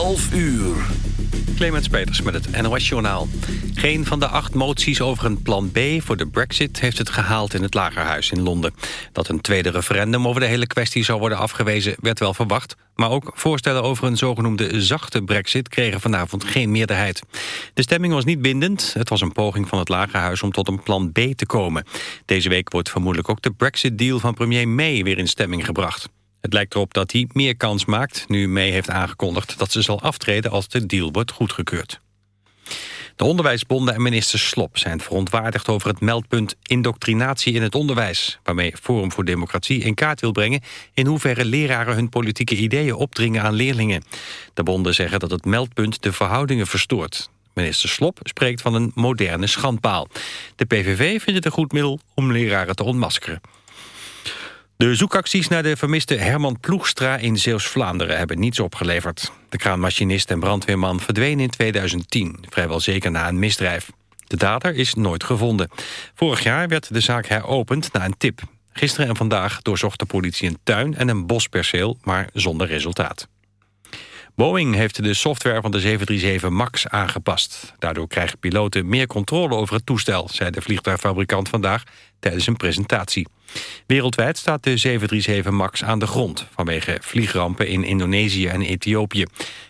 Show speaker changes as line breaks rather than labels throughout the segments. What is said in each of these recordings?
11 uur.
Clemens Peters met het NOS-journaal. Geen van de acht moties over een plan B voor de brexit... heeft het gehaald in het Lagerhuis in Londen. Dat een tweede referendum over de hele kwestie zou worden afgewezen... werd wel verwacht, maar ook voorstellen over een zogenoemde zachte brexit... kregen vanavond geen meerderheid. De stemming was niet bindend. Het was een poging van het Lagerhuis om tot een plan B te komen. Deze week wordt vermoedelijk ook de brexit-deal van premier May... weer in stemming gebracht. Het lijkt erop dat hij meer kans maakt, nu May heeft aangekondigd dat ze zal aftreden als de deal wordt goedgekeurd. De onderwijsbonden en minister Slop zijn verontwaardigd over het meldpunt indoctrinatie in het onderwijs, waarmee Forum voor Democratie in kaart wil brengen in hoeverre leraren hun politieke ideeën opdringen aan leerlingen. De bonden zeggen dat het meldpunt de verhoudingen verstoort. Minister Slop spreekt van een moderne schandpaal. De PVV vindt het een goed middel om leraren te ontmaskeren. De zoekacties naar de vermiste Herman Ploegstra in Zeeuws-Vlaanderen hebben niets opgeleverd. De kraanmachinist en brandweerman verdween in 2010, vrijwel zeker na een misdrijf. De dader is nooit gevonden. Vorig jaar werd de zaak heropend na een tip. Gisteren en vandaag doorzocht de politie een tuin en een bosperceel, maar zonder resultaat. Boeing heeft de software van de 737 MAX aangepast. Daardoor krijgen piloten meer controle over het toestel... zei de vliegtuigfabrikant vandaag tijdens een presentatie. Wereldwijd staat de 737 MAX aan de grond... vanwege vliegrampen in Indonesië en Ethiopië.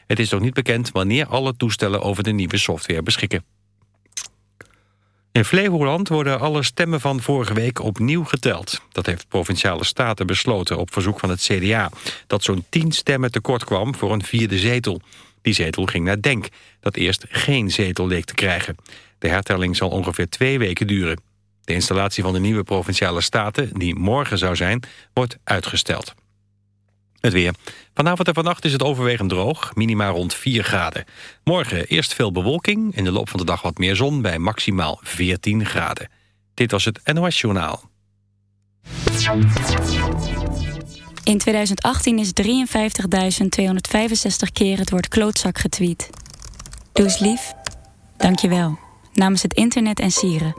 Het is nog niet bekend wanneer alle toestellen over de nieuwe software beschikken. In Flevoland worden alle stemmen van vorige week opnieuw geteld. Dat heeft Provinciale Staten besloten op verzoek van het CDA... dat zo'n tien stemmen tekort kwam voor een vierde zetel. Die zetel ging naar Denk, dat eerst geen zetel leek te krijgen. De hertelling zal ongeveer twee weken duren. De installatie van de nieuwe Provinciale Staten, die morgen zou zijn, wordt uitgesteld. Het weer. Vanavond en vannacht is het overwegend droog, minima rond 4 graden. Morgen eerst veel bewolking, in de loop van de dag wat meer zon... bij maximaal 14 graden. Dit was het NOS Journaal.
In 2018 is 53.265 keer het woord klootzak getweet. Doe eens lief. Dank je wel. Namens het internet en sieren.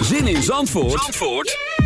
Zin in Zandvoort, Zandvoort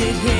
did his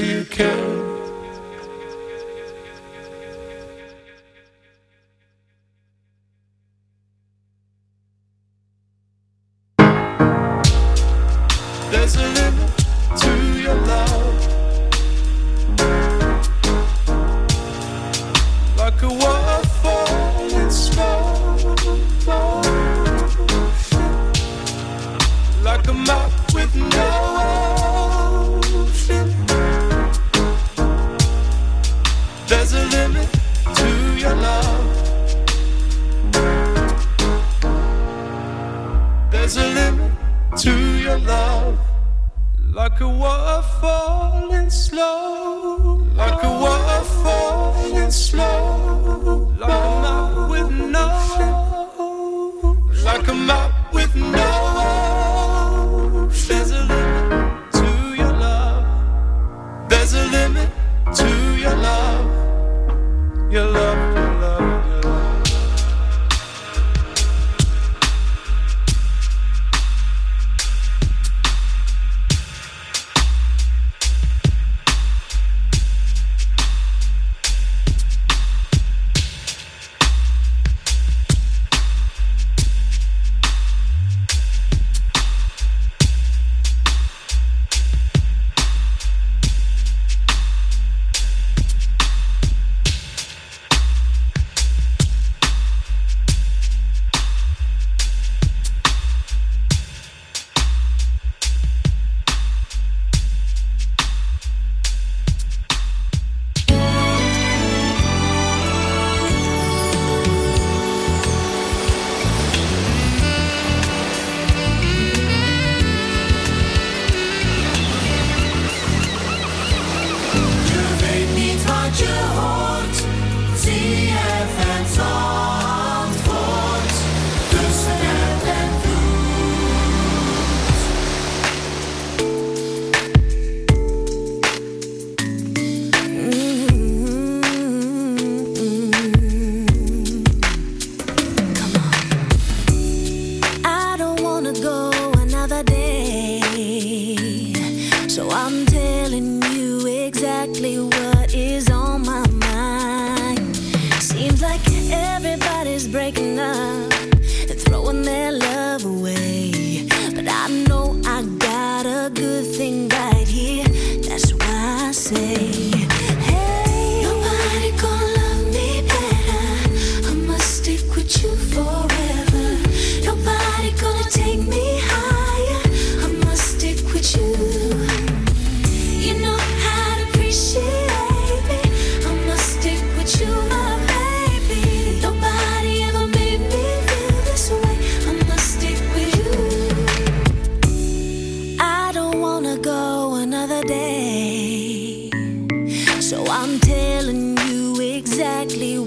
To care.
So I'm telling you exactly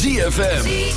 ZFM.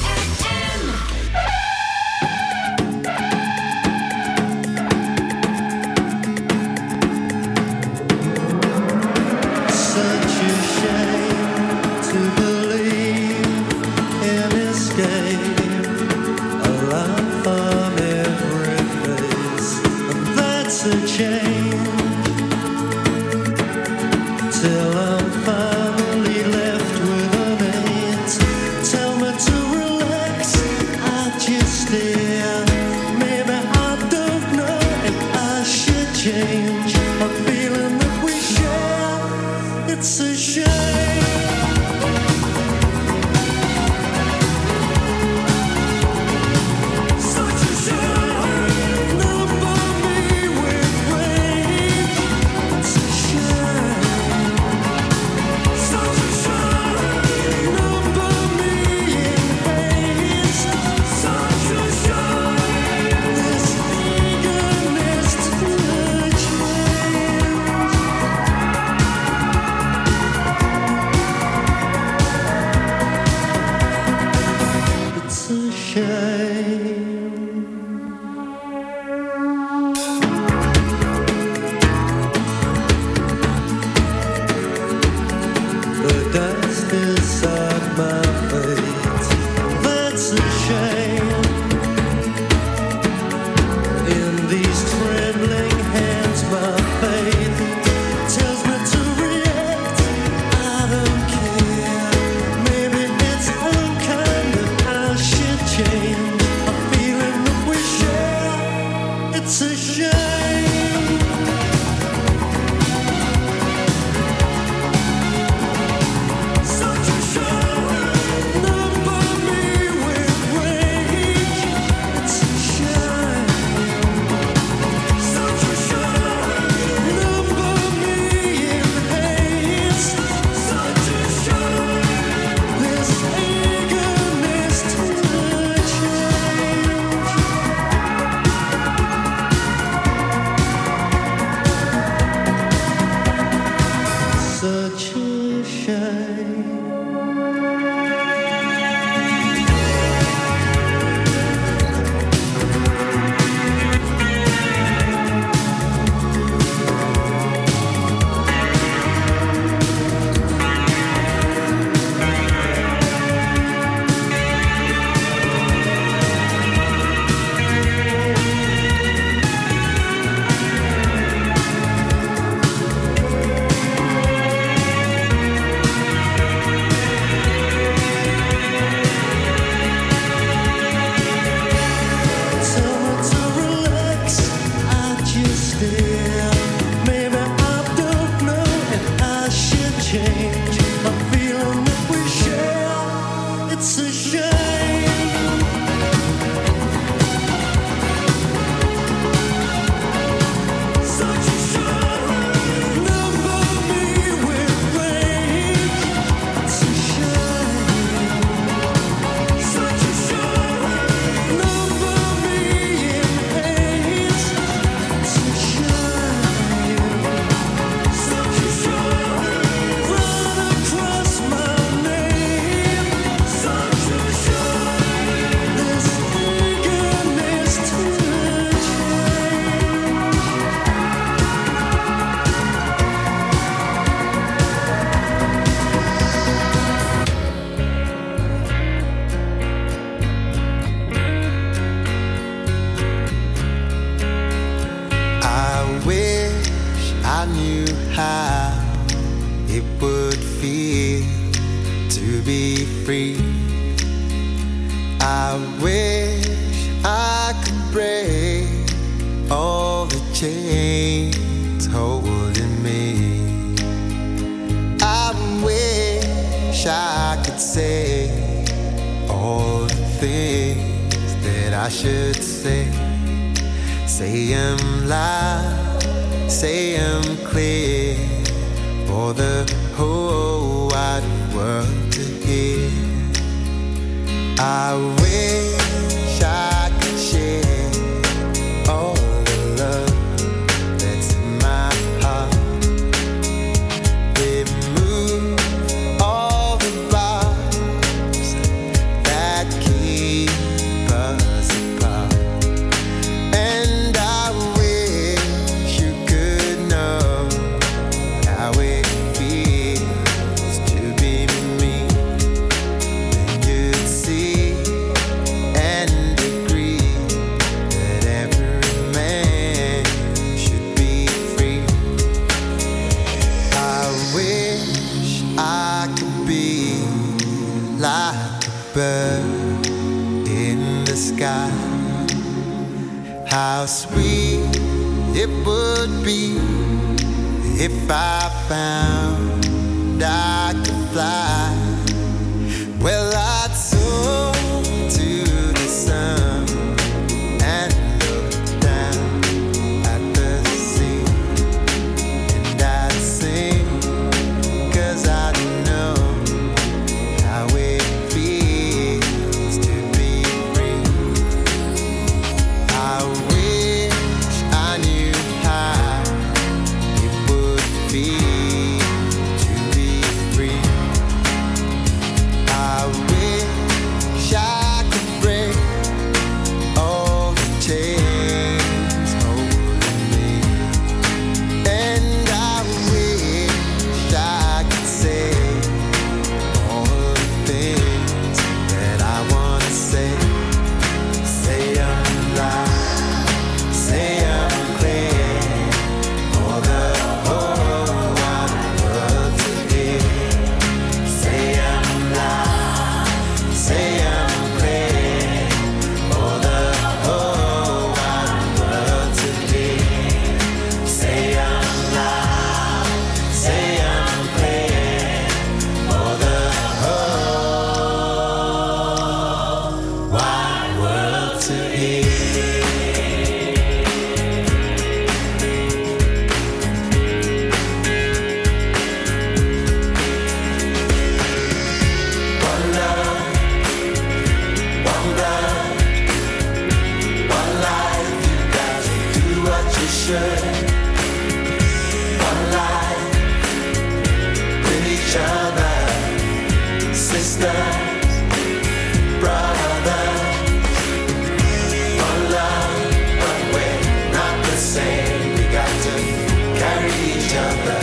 Other,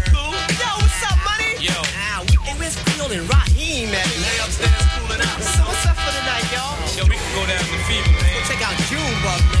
Creole and Raheem at?
They upstairs cooling out.
So what's up for the night, y'all?
Yo, we can go down to Fever, man.
Go Check out Junebug, man.